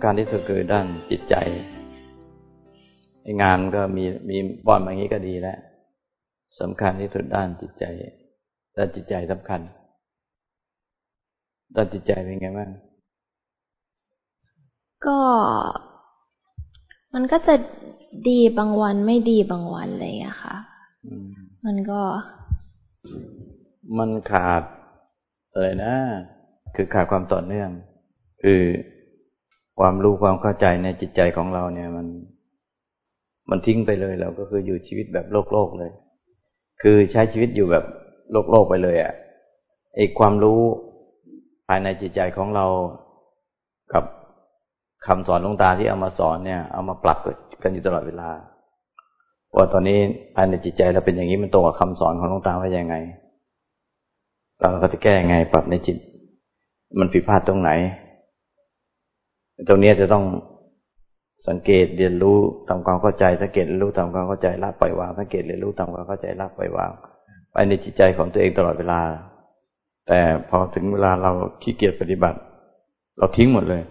ำคัญที่สุดคือด้านจิตใจงานก็มีมีบอนอย่างนี้ก็ดีแล้วสำคัญที่สุดด้านจิตใจ ด้านจิตใจสำคัญ ด้านจิตใจเป็นไงบ้างก็ มันก็จะดีบางวันไม่ดีบางวันเลยอะค่ะมันก็ มันขาดอะไรนะ คือขาดความต่อเนื่อง คือ ความรู้ความเข้าใจในจิตใจของเราเนี่ย มัน มันทิ้งไปเลยเราก็คืออยู่ชีวิตแบบโลกโลกเลย คือใช้ชีวิตอยู่แบบโลกโลกไปเลยอะ่ะไอ้ความรู้ภายในจิตใจของเรากับคำสอนลงตาที่เอามาสอนเนี่ย เอามาปรับกันอยู่ตลอดเวลาว่าตอนนี้ภายในจิตใจเราเป็นอย่างนี้มันตรงกับคำสอนของลงตาว่ายังไง เราก็จะแก้ยังไง ปรับในจิต มันผิดพลาดตรงไหน ตรงนี้จะต้องสังเกตเรียนรู้ทำความเข้าใจสังเกตเรียนรู้ทำความเข้าใจละปล่อยวางสังเกตเรียนรู้ทำความเข้าใจละปล่อยวางไปในจิตใจของตัวเองตลอดเวลา แต่พอถึงเวลาเราขี้เกียจปฏิบัติ เราทิ้งหมดเลย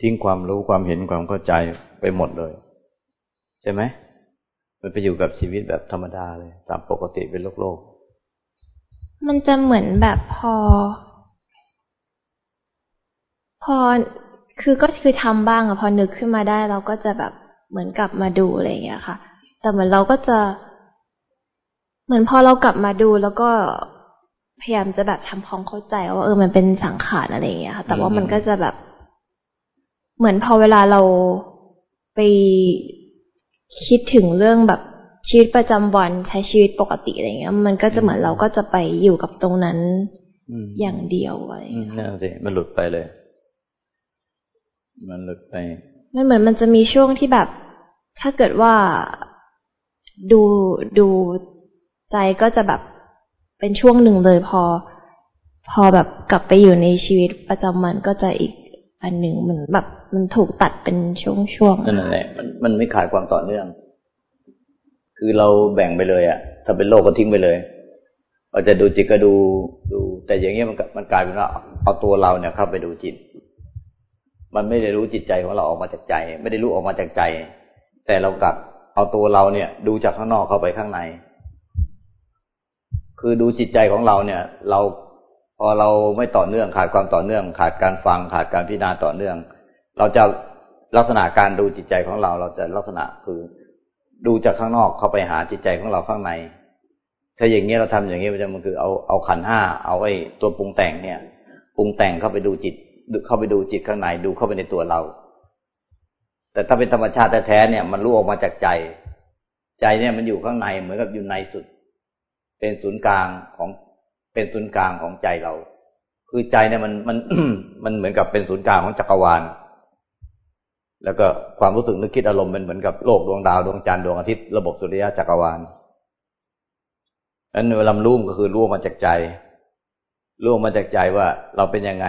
ทิ้งความรู้ความเห็นความเข้าใจไปหมดเลย ใช่ไหมมันไปอยู่กับชีวิตแบบธรรมดาเลย ตามปกติเป็นโลกโลกมันจะเหมือนแบบพอ อคือก็คือทำบ้างอะพอนึกขึ้นมาได้ เราก็จะแบบเหมือนกลับมาดูอะไรอย่างเงี้ยค่ะ แต่เหมือนเราก็จะ เหมือนพอเรากลับมาดูแล้วก็พยายามจะแบบทำความเข้าใจว่าเออมันเป็นสังขารอะไรอย่างเงี้ยค่ะ แต่ว่ามันก็จะแบบ เหมือนพอเวลาเราไปคิดถึงเรื่องแบบชีวิตประจำวันใช้ชีวิตปกติอะไรเงี้ย มันก็จะเหมือนเราก็จะไปอยู่กับตรงนั้นอย่างเดียวอะไรนั่นสิมันหลุดไปเลย มันหลุดไปมันเหมือนมันจะมีช่วงที่แบบ ถ้าเกิดว่าดูดูใจก็จะแบบเป็นช่วงหนึ่งเลยพอ พอแบบกลับไปอยู่ในชีวิตประจำวันก็จะอีกอันหนึ่งมันแบบ มันถูกตัดเป็นช่วงๆนั่นแหละมันมันไม่ขาดความต่อเนื่อง คือเราแบ่งไปเลยอะ่ะถ้าเป็นโลกก็ทิ้งไปเลยเราจะดูจิตก็ดูดู แต่อย่างเงี้ยมันมันกลายเป็นว่าเอาตัวเราเนี่ยเข้าไปดูจิต มันไม่ได้รู้จิตใจของเราออกมาจากใจ ไม่ได้รู้ออกมาจากใจ แต่เรากลับเอาตัวเราเนี่ย ดูจากข้างนอกเข้าไปข้างใน คือดูจิตใจของเราเนี่ย เราพอเราไม่ต่อเนื่องขาดความต่อเนื่อง ขาดการฟังขาดการพิจารณาต่อเนื่อง เราจะลักษณะการดูจิตใจของเรา เราจะลักษณะคือ ดูจากข้างนอกเข้าไปหาจิตใจของเราข้างใน ถ้าอย่างนี้เราทำอย่างนี้มันจะมันคือเอาเอาขันห้าเอาไอ้ตัวปรุงแต่งเนี่ย ปรุงแต่งเข้าไปดูจิต เข้าไปดูจิตข้างในดูเข้าไปในตัวเรา แต่ถ้าเป็นธรรมชาติแท้ๆเนี่ย มันรู้ออกมาจากใจ ใจเนี่ยมันอยู่ข้างในเหมือนกับอยู่ในสุด เป็นศูนย์กลางของเป็นศูนย์กลางของใจเรา คือใจเนี่ยมันมันมันเหมือนกับเป็นศูนย์กลางของจักรวาล แล้วก็ความรู้สึกนึกคิดอารมณ์เป็นเหมือนกับโลกดวงดาวดวงจันทร์ดวงอาทิตย์ระบบสุริยะจักรวาลนั้นเวลารู้ก็คือรู้มาจากใจรู้มาจากใจว่าเราเป็นยังไง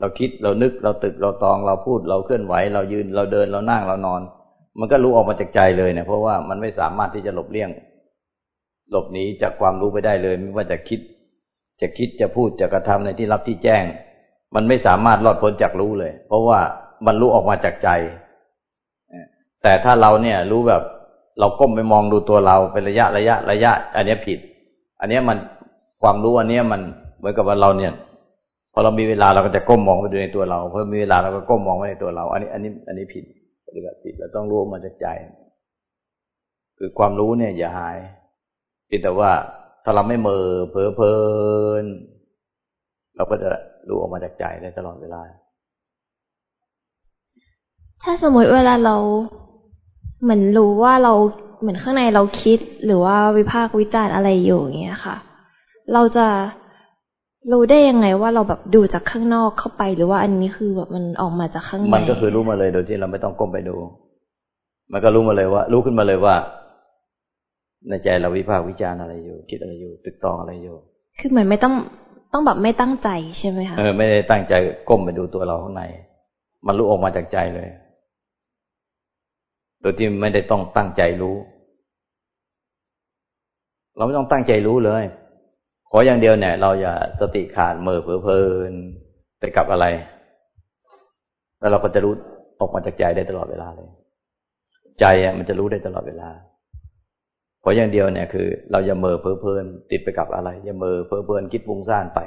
เราคิดเรานึกเราตึกเราตองเราพูดเราเคลื่อนไหว เรายืนเราเดินเรานั่งเรานอน มันก็รู้ออกมาจากใจเลยเนี่ยเพราะว่ามันไม่สามารถที่จะหลบเลี่ยง หลบหนีจากความรู้ไปได้เลย ไม่ว่าจะคิด จะคิดจะพูดจะกระทำในที่รับที่แจ้ง มันไม่สามารถรอดพ้นจากรู้เลย เพราะว่ามันรู้ออกมาจากใจแต่ถ้าเราเนี่ยรู้แบบเราก้มไปมองดูตัวเราเป็นระยะระยะระยะ อันนี้ผิด อันนี้มันความรู้อันนี้มันเหมือนกับว่าเราเนี่ย พอเรามีเวลาเราก็จะก้มมองไปดูในตัวเราพอมีเวลาเราก็ก้มมองไปในตัวเรา อันนี้ อันนี้ อันนี้ผิดปฏิบัติผิดเราต้องรู้มาจากใจ คือความรู้เนี่ย อย่าหายแต่ว่าถ้าเราไม่เมอเพอเพลินเราก็จะรู้ออกมาจากใจได้ตลอดเวลา ถ้าสมมติเวลาเราเหมือนรู้ว่าเราเหมือนข้างในเราคิดหรือว่าวิพากษ์วิจารณ์อะไรอยู่อย่างเงี้ยค่ะ เราจะ รู้ได้ยังไงว่าเราแบบดูจากข้างนอกเข้าไป หรือว่าอันนี้คือแบบมันออกมาจากข้างในมันก็คือรู้มาเลยโดยที่เราไม่ต้องก้มไปดู มันก็รู้มาเลยว่า รู้ขึ้นมาเลยว่า ในใจเราวิพากษ์วิจารณ์อะไรอยู่ คิดอะไรอยู่ ตึกตองอะไรอยู่ คือเหมือนไม่ต้องต้องแบบไม่ตั้งใจใช่ไหมคะเออไม่ได้ตั้งใจก้มไปดูตัวเราข้างใน มันรู้ออกมาจากใจเลย โดยที่ไม่ได้ต้องตั้งใจรู้ เราไม่ต้องตั้งใจรู้เลย ขออย่างเดียวเนี่ย เราอย่าสติขาดเมื่อเผลอเพลินไปกับอะไร แล้วเราก็จะรู้ออกมาจากใจได้ตลอดเวลาเลย ใจอะมันจะรู้ได้ตลอดเวลา ขออย่างเดียวเนี่ยคือ เราอย่าเมอเพ้อเพลินติดไปกับอะไร อย่าเมอเพ้อเพลินคิดฟุ้งซ่านไป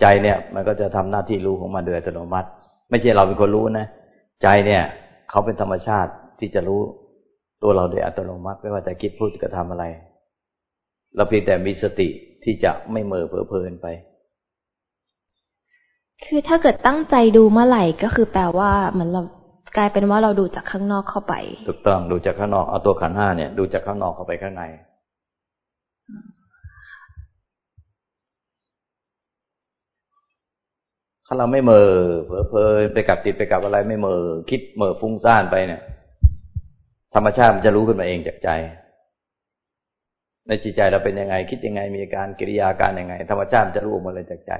ใจเนี่ย มันก็จะทำหน้าที่รู้ของมันโดยอัตโนมัติ ไม่ใช่เราเป็นคนรู้นะใจเนี่ย เขาเป็นธรรมชาติที่จะรู้ตัวเราโดยอัตโนมัติ ไม่ว่าจะคิดพูดกระทำอะไร เราเพียงแต่มีสติ ที่จะไม่เมอเพ้อเพลินไป คือถ้าเกิดตั้งใจดูเมื่อไหร่ก็คือแปลว่าเหมือนเรากลายเป็นว่าเราดูจากข้างนอกเข้าไป ถูกต้องดูจากข้างนอกเอาตัวขันห้าเนี่ย ดูจากข้างนอกเข้าไปข้างใน ถ้าเราไม่เมอเผลอเพลไปกับติดไปกับอะไรไม่เมอคิดเมอฟุ้งซ่านไปเนี่ย ธรรมชาติมันจะรู้ขึ้นมาเองจากใจ ในจิตใจเราเป็นยังไง คิดยังไงมีการกิริยาการยังไง ธรรมชาติจะรู้ออกมาเลยจากใจ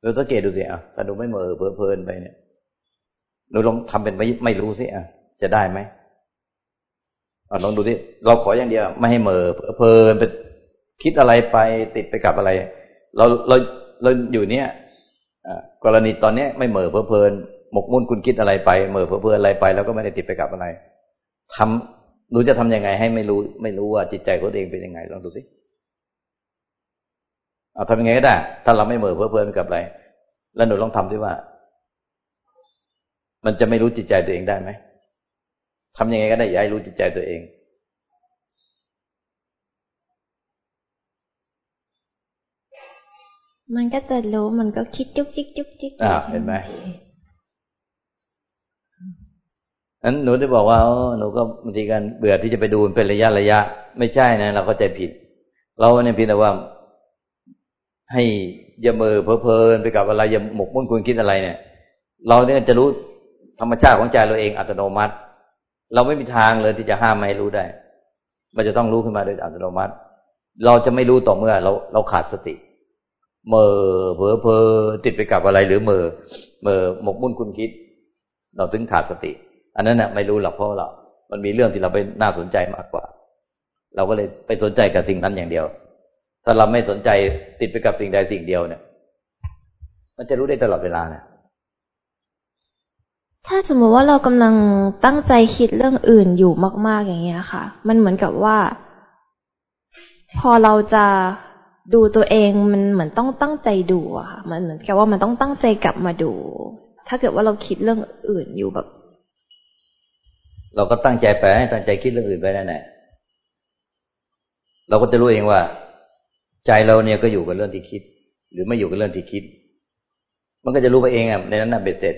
เราสังเกตดูสิอะถ้าดูไม่เมอเผลเพลินไปเนี่ยเราลองทำเป็นไม่ไม่รู้สิอะ จะได้ไหมลองดูสิเราขออย่างเดียวไม่ให้เมื่อเพลินไปคิดอะไรไปติดไปกับอะไร เราเราเราอยู่เนี้ยกรณีตอนเนี้ยไม่เหม่อเพลิเพลินหมกมุ่นคุณคิดอะไรไปเหม่อเพลิเพลินอะไรไป แล้วก็ไม่ได้ติดไปกับอะไรทำ หนูจะทํำยังไงให้ไม่รู้ ไม่รู้ว่าจิตใจของตัวเองเป็นยังไงลองดูสิเอาทำยังไงก็ได้ ถ้าเราไม่เหม่อเพลิเพลินกับอะไร แล้วหนูลองทำสิว่า มันจะไม่รู้จิตใจตัวเองได้ไหมทำยังไงก็ได้อย่าให้รู้จิตใจตัวเอง มันก็จะรู้มันก็คิดจุกจิกจุกจิกอ่าเห็นไหม นั้นหนูได้บอกว่าหนูก็บางทีกันเบื่อที่จะไปดูเป็นระยะระยะ ไม่ใช่นะเราก็ใจผิด เราเนี่ยพิดแต่ว่า ให้ย่าเมอเพลินไปกับอะไรอย่าหมกมุ่นคุณคิดอะไรเนี่ย เราเนี่ยจะรู้ธรรมชาติของใจเราเองอัตโนมัติ เราไม่มีทางเลยที่จะห้ามไม่ให้รู้ได้ มันจะต้องรู้ขึ้นมาโดยอัตโนมัติ เราจะไม่รู้ต่อเมื่อ เราเราขาดสติเมอเผลอเพอติดไปกับอะไรหรือเมอเมอหมกมุ่นคุณคิด เราถึงขาดสติ อันนั้นน่ะไม่รู้หรอกเพราะเรา มันมีเรื่องที่เราไปน่าสนใจมากกว่า เราก็เลยไปสนใจกับสิ่งนั้นอย่างเดียว ถ้าเราไม่สนใจติดไปกับสิ่งใดสิ่งเดียวเนี่ย มันจะรู้ได้ตลอดเวลาเนี่ยถ้าสมมติว่าเรากำลังตั้งใจคิดเรื่องอื่นอยู่มาก ๆอย่างเงี้ยค่ะ มันเหมือนกับว่า พอเราจะดูตัวเองมันเหมือนต้องตั้งใจดูอะค่ะ มันเหมือนกับว่ามันต้องตั้งใจกลับมาดู ถ้าเกิดว่าเราคิดเรื่องอื่นอยู่แบบ เราก็ตั้งใจไปให้ตั้งใจคิดเรื่องอื่นไปนั่นแหละเราก็จะรู้เองว่า ใจเราเนี่ยก็อยู่กับเรื่องที่คิด หรือไม่อยู่กับเรื่องที่คิด มันก็จะรู้ไปเองอะในนั้นน่ะเบ็ดเสร็จ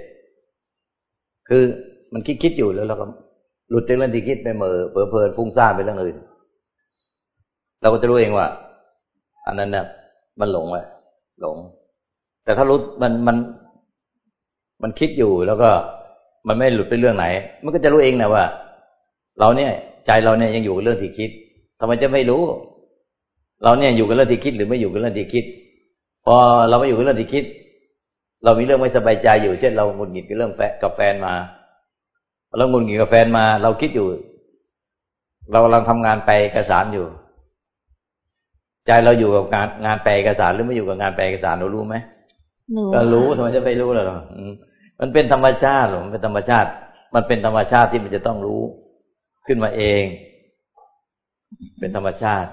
คือมันคิดคิดอยู่แล้วเราก็หลุดจากเรื่องที่คิดไปเมอเผลอเพลินฟุ้งซ่านไปเรื่องอื่น เราก็จะรู้เองว่า อันนั้นเนี่ยมันหลงไว้หลง แต่ถ้ารู้มันมัน มันคิดอยู่แล้วก็ มันไม่หลุดไปเรื่องไหน มันก็จะรู้เองนะว่า เราเนี่ย ใจเราเนี่ยยังอยู่กับเรื่องที่คิดทำไมจะไม่รู้ เราเนี่ยอยู่กับเรื่องที่คิดหรือไม่อยู่กับเรื่องที่คิด พอเราไม่อยู่กับเรื่องที่คิด เรามีเรื่องไม่สบายใจอยู่ เช่นเราหงุดหงิดกับเรื่องแฟกับแฟนมาเราหงุดหงิดกับแฟนมา เราคิดอยู่ เรากำลังทำงานไปเอกสารอยู่ ใจเราอยู่กับงานงานแปลเอกสารหรือไม่อยู่กับงานแปลเอกสารเรารู้ไหมก็รู้ทำไมจะไม่รู้ล่ะ มันเป็นธรรมชาติหรอมันเป็นธรรมชาติ มันเป็นธรรมชาติที่มันจะต้องรู้ ขึ้นมาเอง เป็นธรรมชาติ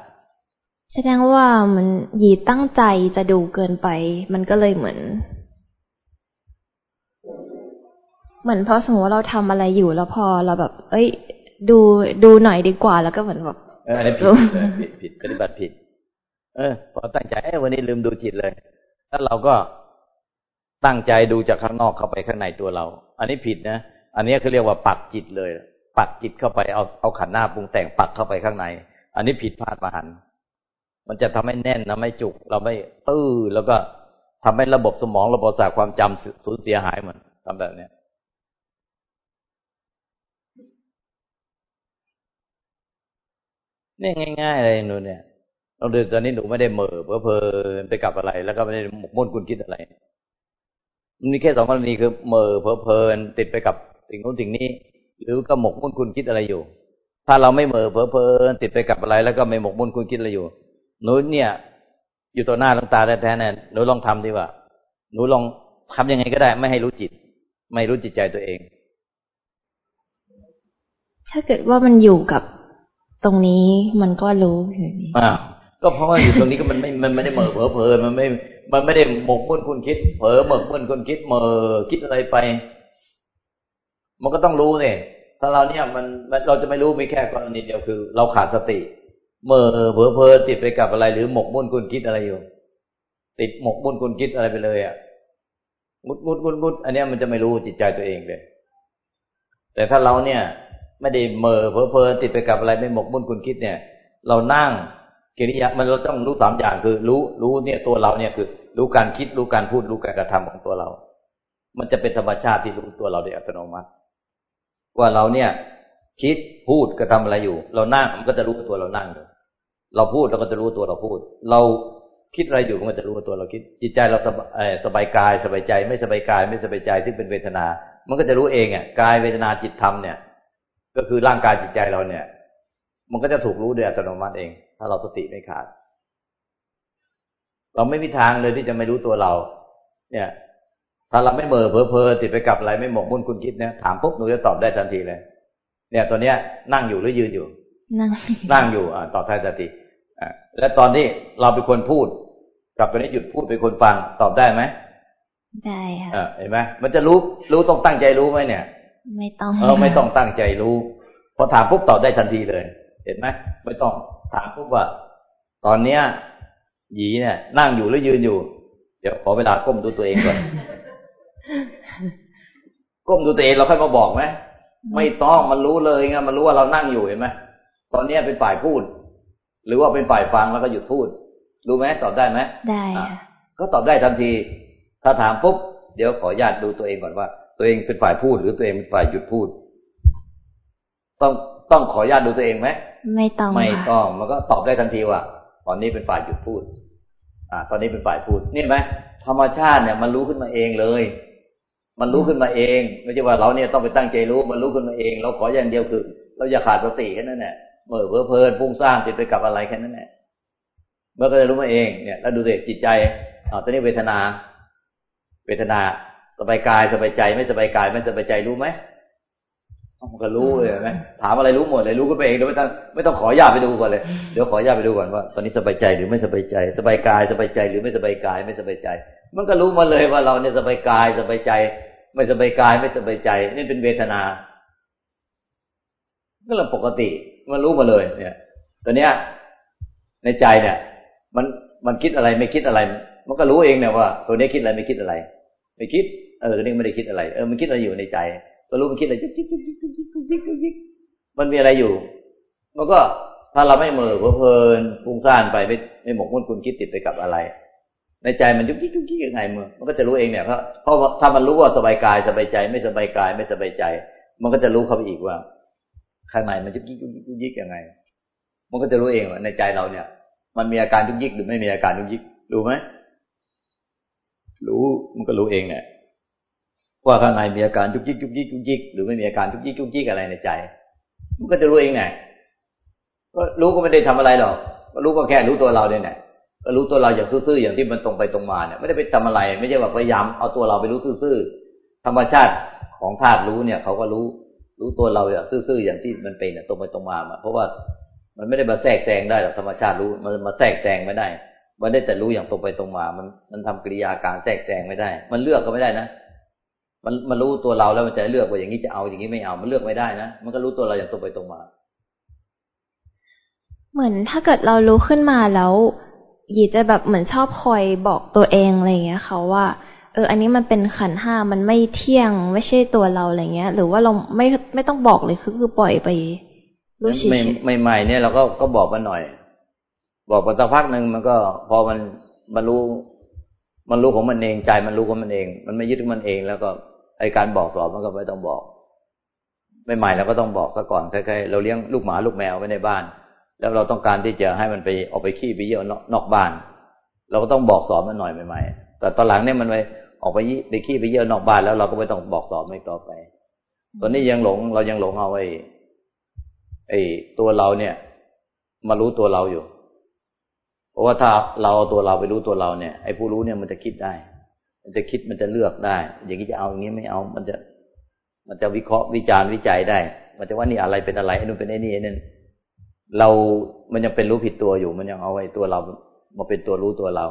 แสดงว่ามันหยีตั้งใจจะดูเกินไป มันก็เลยเหมือน เหมือนเพราะสมมติว่าเราทำอะไรอยู่แล้วพอเราแบบ เอ้ย ดูดูหน่อยดีกว่าแล้วก็เหมือนแบบอันนี้ผิดผิดปฏิบัติผิด เออ พอตั้งใจเอวันนี้ลืมดูจิตเลย แล้วเราก็ ตั้งใจดูจากข้างนอกเข้าไปข้างในตัวเรา อันนี้ผิดนะ อันนี้เขาเรียกว่าปักจิตเลย ปักจิตเข้าไปเอาเอาขันหน้าปรุงแต่งปักเข้าไปข้างใน อันนี้ผิดพลาดมหัน มันจะทำให้แน่นทำให้จุก เราไม่ตื้อแล้วก็ทำให้ระบบสมองระบบประสาทความจำสูญเสียหายมันทำแบบเนี้ยนี่ง่าย ๆ เลยนูเนี่ยลองดูตอนนี้หนูไม่ได้เมอเพลินไปกับอะไร แล้วก็ไม่ได้หมกมุ่นคุณคิดอะไร มันมีแค่สองกรณีคือเมอเพลินติดไปกับสิ่งนู้นสิ่งนี้ หรือก็หมกมุ่นคุณคิดอะไรอยู่ ถ้าเราไม่เมอเพลินติดไปกับอะไร แล้วก็ไม่หมกมุ่นคุณคิดอะไรอยู่หนูเนี่ย อยู่ต่อหน้าลังตาแท้ๆเนี่ยหนูลองทำดีว่าหนูลองทำยังไงก็ได้ ไม่ให้รู้จิต ไม่รู้จิตใจตัวเอง ถ้าเกิดว่ามันอยู่กับตรงนี้มันก็รู้อยู่นี่อ้าวก็เพราะว่าอยู่ตรงนี้ก็มันไม่ มันไม่ได้เหม่อเผลอเพลินมันไม่ มันไม่ได้หมกมุ่นครุ่นคิด เผลอหมกมุ่นครุ่นคิดเหม่อคิดอะไรไป มันก็ต้องรู้เนี่ยถ้าเราเนี่ยมันเราจะไม่รู้มีแค่กรณีเดียวคือ เราขาดสติ เมื่อเผลอเพลินติดไปกับอะไร หรือหมกมุ่นครุ่นคิดอะไรอยู่ ติดหมกมุ่นครุ่นคิดอะไรไปเลยอะมุดมุดมุดมุดอันนี้มันจะไม่รู้จิตใจตัวเองเลย แต่ถ้าเราเนี่ย ไม่ได้เหม่อเผลอเพลินติดไปกับอะไรไม่หมกมุ่นครุ่นคิดเนี่ย เรานั่ง กิริยามันเราต้องรู้สามอย่างคือ รู้รู้เนี่ยตัวเราเนี่ยคือ รู้การคิดรู้การพูดรู้การกระทำของตัวเรา มันจะเป็นธรรมชาติที่รู้ตัวเราโดยอัตโนมัติ ว่าเราเนี่ย คิดพูดกระทำอะไรอยู่ เรานั่งมันก็จะรู้ตัวเรานั่งอยู่เราพูดเราก็จะรู้ตัวเราพูด เราคิดอะไรอยู่มันก็จะรู้ตัวเราคิด จิตใจเราสบายกายสบายใจ ไม่สบายกาย ไม่สบายใจที่เป็นเวทนา มันก็จะรู้เองอะกายเวทนาจิตธรรมเนี่ย ก็คือร่างกายจิตใจเราเนี่ย มันก็จะถูกรู้โดยอัตโนมัติเอง ถ้าเราสติไม่ขาด เราไม่มีทางเลยที่จะไม่รู้ตัวเรา เนี่ย ถ้าเราไม่เมื่อเพอเพอติดไปกับอะไรไม่หมกมุ่นคุณคิดเนี่ยถามปุ๊บหนูจะตอบได้ทันทีเลย เนี่ยตัวเนี้ย นั่งอยู่หรือยืนอยู่ นั่งนั่งอยู่อ่าตอบได้ทันทีและตอนที่เราเป็นคนพูดกับตอนนี้หยุดพูดเป็นคนฟังตอบได้ไหมได้ค่ะเห็นไหมมันจะรู้รู้ต้องตั้งใจรู้ไหมเนี่ย ไม่ต้องเออไม่ต้องตั้งใจรู้พอถามปุ๊บตอบได้ทันทีเลย เห็นไหมไม่ต้องถามปุ๊บว่า ตอนเนี้ยหยีเนี่ย นั่งอยู่หรือยืนอยู่ เดี๋ยวขอเวลาก้มดูตัวเองก่อนก้มดูตัวเองเราค่อยมาบอกไหมไม่ต้องมันรู้เลยไงมันรู้ว่าเรานั่งอยู่เห็นไหมตอนเนี้ยเป็นฝ่ายพูด หรือว่าเป็นฝ่ายฟังแล้วก็หยุดพูด รู้ไหมตอบได้ไหมได้ค่ะก็ตอบได้ทันที ถ้าถามปุ๊บเดี๋ยวขอญาตดูตัวเองก่อนว่า ตัวเองเป็นฝ่ายพูด หรือตัวเองเป็นฝ่ายหยุดพูด ต้อง ต้องขอญาตดูตัวเองไหมไม่ต้องไม่ต้องมันก็ตอบได้ทันทีว่าตอนนี้เป็นฝ่ายหยุดพูด อ่า ตอนนี้เป็นฝ่ายพูดนี่ไหมธรรมชาติเนี่ย มันรู้ขึ้นมาเองเลย มันรู้ขึ้นมาเอง ไม่ใช่ว่าเราเนี่ยต้องไปตั้งใจรู้ มันรู้ขึ้นมาเอง เราขออย่างเดียวคือ เราอย่าขาดสติแค่นั้นแหละเมื่อเพลิเพลินฟุ้งซ่านติดไปกับอะไรแค่นั้นแหละเมื่อก็จะรู้มาเองเนี่ยแล้วดูสิจิตใจอ๋อตอนนี้เวทนา เวทนาสบายกายสบายใจ ไม่สบายกายไม่สบายใจรู้ไหม มันก็รู้เลยไหมถามอะไรรู้หมดเลยรู้ก็ไปเองเดี๋ยวไม่ต้องไม่ต้องขอญาตไปดูก่อนเลยเดี๋ยวขอญาตไปดูก่อนว่า ตอนนี้สบายใจหรือไม่สบายใจ สบายกายสบายใจหรือไม่สบายกายไม่สบายใจ มันก็รู้มาเลยว่าเราเนี่ยสบายกายสบายใจ ไม่สบายกายไม่สบายใจ นี่เป็นเวทนาก็เรื่องปกติมันรู้มาเลย เนี่ย ตอนเนี้ย ในใจเนี่ย มันมันคิดอะไรไม่คิดอะไร มันก็รู้เองเนี่ยว่า ตัวนี้คิดอะไรไม่คิดอะไร ไม่คิด เออตัวนี้ไม่ได้คิดอะไร เออมันคิดอะไรอยู่ในใจ ก็รู้มันคิดอะไรจิ๊กจิ๊กจิ๊ก จิ๊กจิ๊กมันมีอะไรอยู่ มันก็ถ้าเราไม่เมื่อเพลินฟุ้งซ่านไปไม่ไม่หมกมุ่นคุณคิดติดไปกับอะไร ในใจมันยุกยิกยุกยิกยังไงมือมันก็จะรู้เองเนี่ยเพราะเพราะถ้ามันรู้ว่าสบายกายสบายใจ ไม่สบายกายไม่สบายใจ มันก็จะรู้เข้าไปอีกว่าข้างในมันจะยิกยิกยิกยิกยังไง มันก็จะรู้เองว่าในใจเราเนี่ย มันมีอาการยุกยิกหรือไม่มีอาการยุกยิกรู้ไหมรู้มันก็รู้เองเนี่ย ว่าข้างในมีอาการยุกยิกยุกยิกยุกยิกหรือไม่มีอาการยุกยิกยุกยิกอะไรในใจ มันก็จะรู้เองไงก็รู้ก็ไม่ได้ทำอะไรหรอกก็รู้ก็แค่รู้ตัวเราเนี่ยก็รู้ตัวเราอย่างซื่อๆอย่างที่มันตรงไปตรงมาเนี่ยไม่ได้ไปทำอะไร ไม่ใช่ว่าพยายามเอาตัวเราไปรู้ซื่อๆธรรมชาติของธาตุรู้เนี่ยเขาก็รู้รู้ตัวเราอย่างซื่อๆอย่างที่มันเป็นตรงไปตรงมาเพราะว่ามันไม่ได้มาแทรกแซงได้หรอกธรรมชาติรู้มันมาแทรกแซงไม่ได้ มันได้แต่รู้อย่างตรงไปตรงมา มันมันทำกิริยาการแทรกแซงไม่ได้ มันเลือกก็ไม่ได้นะ มันมันรู้ตัวเราแล้วมันจะเลือกว่าอย่างนี้จะเอาอย่างนี้ไม่เอา มันเลือกไม่ได้นะ มันก็รู้ตัวเราอย่างตรงไปตรงมา เหมือนถ้าเกิดเรารู้ขึ้นมาแล้วยีจะแบบเหมือนชอบคอยบอกตัวเองอะไรอย่างเงี้ยเขาว่า เออ อันนี้มันเป็นขันห้ามันไม่เที่ยงไม่ใช่ตัวเราอะไรเงี้ย หรือว่าเราไม่ไม่ต้องบอกเลยคือคือปล่อยไปรู้เฉยใหม่ๆเนี่ยเราก็ก็บอกมันหน่อย บอกไปสักพักหนึ่งมันก็พอมันมันรู้มันรู้ของมันเองใจมันรู้ของมันเอง มันไม่ยึดมันเองแล้วก็ ไอการบอกสอนมันก็ไม่ต้องบอก ไม่ใหม่เราก็ต้องบอกซะก่อนคล้ายๆเราเลี้ยงลูกหมาลูกแมวไว้ในบ้าน แล้วเราต้องการที่จะให้มันไปออกไปขี้ไปเยี่ยวนอกบ้าน เราก็ต้องบอกสอนมันหน่อยใหม่ๆแต่ตอนหลังเนี่ยมันไปออกไปไปขี้ไปเยี่ยวนอกบ้านแล้วเราก็ไม่ต้องบอกสอนไม่ต่อไป ตอนนี้ยังหลงเรายังหลงเอาไอ้ไอ้ตัวเราเนี่ย มารู้ตัวเราอยู่ เพราะว่าถ้าเราเอาตัวเราไปรู้ตัวเราเนี่ยไอ้ผู้รู้เนี่ยมันจะคิดได้ มันจะคิดมันจะเลือกได้ อย่างนี้จะเอาอย่างนี้ไม่เอา มันจะ มันจะวิเคราะห์วิจารณ์วิจัยได้ มันจะว่านี่อะไรเป็นอะไรไอ้นู่นเป็นไอ้นี่ไอ้นั่นเรา มันยังเป็นรู้ผิดตัวอยู่ มันยังเอาไอ้ตัวเรามาเป็นตัวรู้ตัวเรา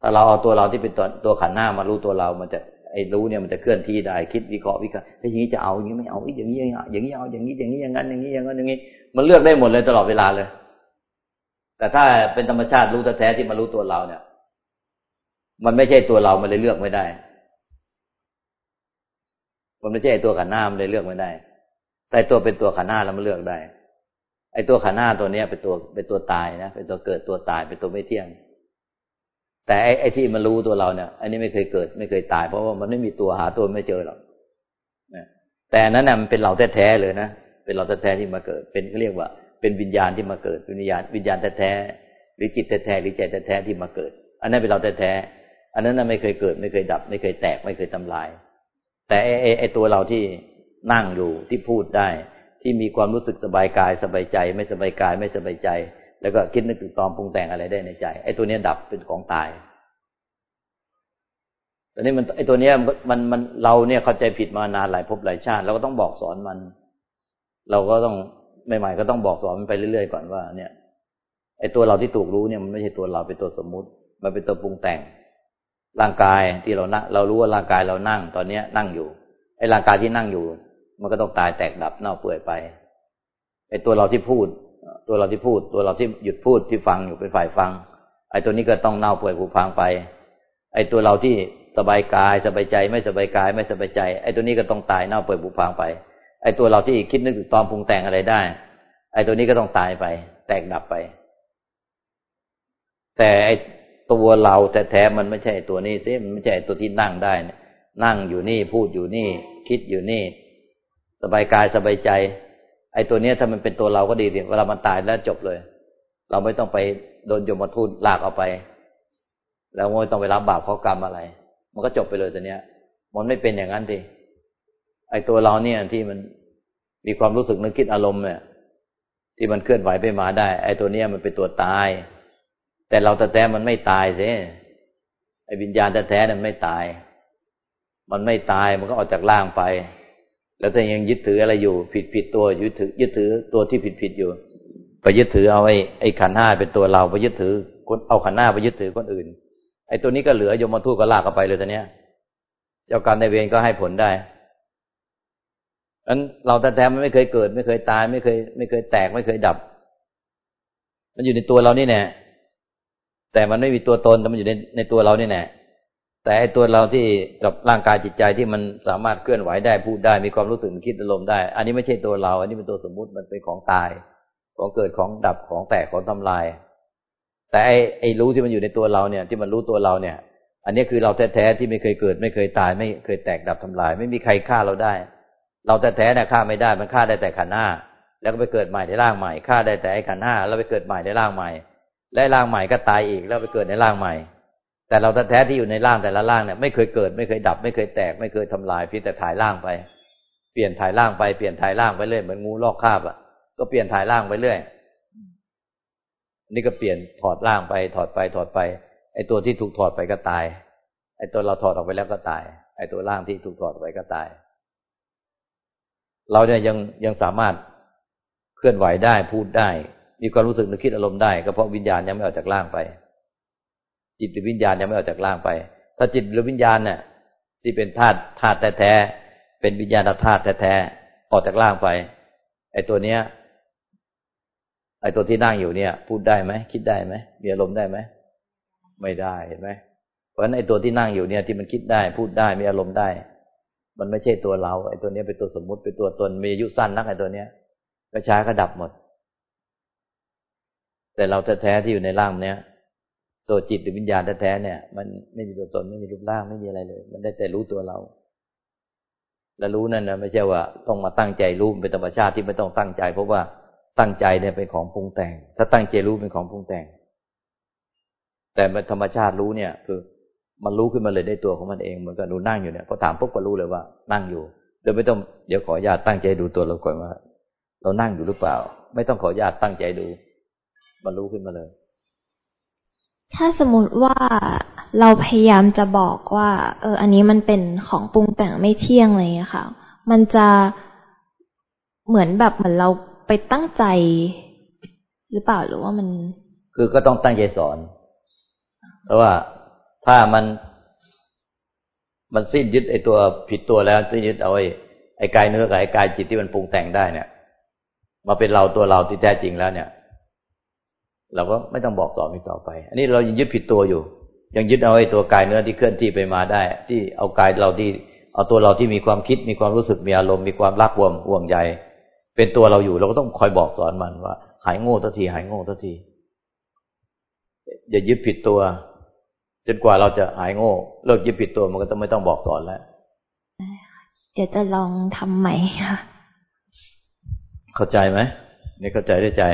ถ้าเราเอาตัวเราที่เป็นตัวตัวขันหน้ามารู้ตัวเรา มันจะไอ้รู้เนี่ยมันจะเคลื่อนที่ได้ คิดวิเคราะห์วิเคราะห์ถ้าอย่างนี้จะเอาอย่างนี้ไม่เอาอย่างนี้อย่างนี้เอาอย่างนี้อย่างนี้อย่างนั้นอย่างนี้อย่างนั้นอย่างนี้ มันเลือกได้หมดเลยตลอดเวลาเลย แต่ถ้าเป็นธรรมชาติรู้แท้ที่มารู้ตัวเราเนี่ย มันไม่ใช่ตัวเรา มันเลยเลือกไม่ได้ มันไม่ใช่ตัวขันหน้ามันเลยเลือกไม่ได้ แต่ตัวเป็นตัวขันหน้าแล้วมันเลือกได้ ไอ้ตัวขันหน้าตัวเนี้ยเป็นตัวเป็นตัวตายนะ เป็นตัวเกิดตัวตาย เป็นตัวไม่เที่ยง แต่ไอ้ไอ้ที่มันรู้ตัวเราเนี่ย อันนี้ไม่เคยเกิด ไม่เคยตาย เพราะว่ามันไม่มีตัวหาตัวไม่เจอหรอกแต่นั้นน่ะมันเป็นเราแท้ๆเลยนะ เป็นเราแท้ๆที่มาเกิด เป็นเขาเรียกว่า เป็นวิญญาณที่มาเกิด วิญญาณวิญญาณแท้ๆ หรือจิตแท้ๆ หรือใจแท้ๆที่มาเกิด อันนั้นเป็นเราแท้ๆ อันนั้นน่ะไม่เคยเกิด ไม่เคยดับ ไม่เคยแตก ไม่เคยทำลาย แต่ไอ้ไอ้ตัวเราที่นั่งอยู่ที่พูดได้ ที่มีความรู้สึกสบายกายสบายใจ ไม่สบายกายไม่สบายใจ แล้วก็คิดนึกตึกตอมปรุงแต่งอะไรได้ในใจไอ้ตัวนี้ดับเป็นของตายตอนนี้มันไอ้ตัวเนี้ยมันมันเราเนี่ยเข้าใจผิดมานานหลายภพหลายชาติเราก็ต้องบอกสอนมัน เราก็ต้องใหม่ๆก็ต้องบอกสอนมันไปเรื่อยๆก่อนว่า เนี่ยไอ้ตัวเราที่ถูกรู้เนี่ยมันไม่ใช่ตัวเราเป็นตัวสมมุติ มันเป็นตัวปรุงแต่ง ร่างกายที่เราเรารู้ว่าร่างกายเรานั่งตอนเนี้ยนั่งอยู่ไอ้ร่างกายที่นั่งอยู่ มันก็ต้องตายแตกดับเน่าเปื่อยไปไอ้ตัวเราที่พูด ตัวเราที่พูด ตัวเราที่หยุดพูดที่ฟังอยู่เป็นฝ่ายฟัง ไอ้ตัวนี้ก็ต้องเน่าเปื่อยผุพังไป ไอ้ตัวเราที่สบายกายสบายใจไม่สบายกายไม่สบายใจ ไอ้ตัวนี้ก็ต้องตายเน่าเปื่อยผุพังไป ไอ้ตัวเราที่คิดนึกตอมปรุงแต่งอะไรได้ ไอ้ตัวนี้ก็ต้องตายไป แตกดับไป แต่ไอ้ ตัวเราแท้ๆมันไม่ใช่ตัวนี้ซิมันไม่ใช่ตัวที่นั่งได้นั่งอยู่นี่พูดอยู่นี่ คิดอยู่นี่ สบายกายสบายใจ ไอ้ตัวเนี้ยถ้ามันเป็นตัวเราก็ดีสิเวลามันตายแล้วจบเลย เราไม่ต้องไปโดนยมทูตลากเอาไป แล้วไม่ต้องไปรับบาปเข้อกรรมอะไร มันก็จบไปเลยตัวเนี้ย มันไม่เป็นอย่างนั้นสิไอ้ตัวเราเนี่ยที่มันมีความรู้สึกนึกคิดอารมณ์เนี่ย ที่มันเคลื่อนไหวไปมาได้ ไอ้ตัวเนี้ยมันเป็นตัวตาย แต่เราแท้ๆมันไม่ตายสิไอ้วิญญาณแท้ๆนั้นไม่ตาย มันไม่ตายมันก็ออกจากร่างไป แล้วถ้ายังยึดถืออะไรอยู่ ผิดผิดตัวยึดถือ ยึดถือตัวที่ผิดผิดอยู่ ไปยึดถือเอาไอ้ไอ้ขันห้าเป็นตัวเราไปยึดถือคนเอาขันห้าไปยึดถือคนอื่น ไอ้ตัวนี้ก็เหลือยมทูตก็ลากกันไปเลยตอนเนี้ย เจ้ากรรมในเวรก็ให้ผลได้นั้นเราแท้ๆมันไม่เคยเกิด ไม่เคยตาย ไม่เคย ไม่เคยแตกไม่เคยดับ มันอยู่ในตัวเรานี่แน่ แต่มันไม่มีตัวตนแต่มันอยู่ในในตัวเรานี่แน่แต่ไอ้ตัวเราที่กับร่างกายจิตใจที่มันสามารถเคลื่อนไหวได้พูดได้มีความรู้สึกคิดอารมณ์ได้ อันนี้ไม่ใช่ตัวเรา อันนี้เป็นตัวสมมุติมันเป็นของตาย ของเกิดของดับของแตกของทำลาย แต่ไอ้ไอ้รู้ที่มันอยู่ในตัวเราเนี่ย ที่มันรู้ตัวเราเนี่ย อันนี้คือเราแท้ๆที่ไม่เคยเกิด ไม่เคยตาย ไม่เคยแตกดับทำลาย ไม่มีใครฆ่าเราได้ เราแท้ๆเนี่ยฆ่าไม่ได้มันฆ่าได้แต่ขันห้าแล้วก็ไปเกิดใหม่ในร่างใหม่ฆ่าได้แต่ไอ้ขันห้าแล้วไปเกิดใหม่ในร่างใหม่ และร่างใหม่ก็ตายอีกแล้วไปเกิดในร่างใหม่ แต่เราแท้ที่อยู่ในร่างแต่ละร่างเนี่ยไม่เคยเกิดไม่เคยดับ ไม่เคยแตก ไม่เคยทำลายเพียงแต่ถ่ายร่างไป เปลี่ยนถ่ายร่างไปเปลี่ยนถ่ายร่างไปเรื่อยเหมือนงูลอกคราบอะก็เปลี่ยนถ่ายร่างไปเรื่อยนี่ก็เปลี่ยนถอดร่างไป ถอดไปถอดไป ไอ้ตัวที่ถูกถอดไปก็ตาย ไอ้ตัวเราถอดออกไปแล้วก็ตาย ไอ้ตัวร่างที่ถูกถอดไปก็ตาย เราเนี่ยยังยังสามารถเคลื่อนไหวได้พูดได้ มีความรู้สึกนึกคิดอารมณ์ได้ก็เพราะวิญญาณยังไม่ออกจากร่างไป จิตหรือวิญญาณยังไม่ออกจากร่างไป ถ้าจิตหรือวิญญาณเนี่ยที่เป็นธาตุธาตุแท้ๆเป็นวิญญาณธาตุแท้ๆออกจากร่างไป ไอ้ตัวเนี้ย ไอ้ตัวที่นั่งอยู่เนี่ย พูดได้ไหมคิดได้ไหมมีอารมณ์ได้ไหมไม่ได้เห็นไหมเพราะฉะนั้นไอ้ตัวที่นั่งอยู่เนี่ยที่มันคิดได้ พูดได้มีอารมณ์ได้ มันไม่ใช่ตัวเรา ไอ้ตัวเนี้ยเป็นตัวสมมุติเป็นตัวตนมีอายุสั้นนักไอ้ตัวเนี้ยกระช้าก็ดับหมด แต่เราแท้ๆที่อยู่ในร่างเนี้ยตัวจิตหรือวิญญาณแท้ๆเนี่ย มันไม่มีตัวตนไม่มีรูปร่างไม่มีอะไรเลย มันได้แต่รู้ตัวเรา และรู้นั่นนะไม่ใช่ว่าต้องมาตั้งใจรู้เป็นธรรมชาติที่ไม่ต้องตั้งใจ เพราะว่าตั้งใจเนี่ยเป็นของปรุงแต่ง ถ้าตั้งใจรู้เป็นของปรุงแต่ง แต่ธรรมชาติรู้เนี่ย คือ มันรู้ขึ้นมาเลยได้ตัวของมันเองเหมือนกับหนูนั่งอยู่เนี่ยพอถามปุ๊บก็รู้เลยว่า นั่งอยู่โดยไม่ต้องเดี๋ยวขอญาตตั้งใจดูตัวเราก่อนว่า เรานั่งอยู่หรือเปล่า ไม่ต้องขอญาตตั้งใจดู มันรู้ขึ้นมาเลย ถ้าสมมติว่าเราพยายามจะบอกว่า เออ อันนี้มันเป็นของปรุงแต่งไม่เที่ยงอะไรอย่างเงี้ยค่ะ มันจะเหมือนแบบเหมือนเราไปตั้งใจ หรือเปล่าหรือว่ามัน คือก็ต้องตั้งใจสอน เพราะว่าถ้ามันมันสิ้นยึดไอ้ตัวผิดตัวแล้วสิ้นยึดเอาไอ้ไอ้กายเนื้อกับไอ้กายจิตที่มันปรุงแต่งได้เนี่ย มาเป็นเราตัวเราที่แท้จริงแล้วเนี่ย เราก็ไม่ต้องบอกสอนอีกต่อไป อันนี้เรายังยึดผิดตัวอยู่ ยังยึดเอาไอ้ตัวกายเนื้อที่เคลื่อนที่ไปมาได้ ที่เอากายเราที่เอาตัวเราที่มีความคิดมีความรู้สึกมีอารมณ์มีความรักห่วงห่วงใยเป็นตัวเราอยู่เราก็ต้องคอยบอกสอนมันว่า หายโง่ทันที หายโง่ทันทีอย่ายึดผิดตัวจนกว่าเราจะหายโง่เลิกยึดผิดตัวมันก็ต้องไม่ต้องบอกสอนแล้วเดี๋ยวจะลองทำใหม่ค่ะเข้าใจไหมนี่เข้าใจได้ใจ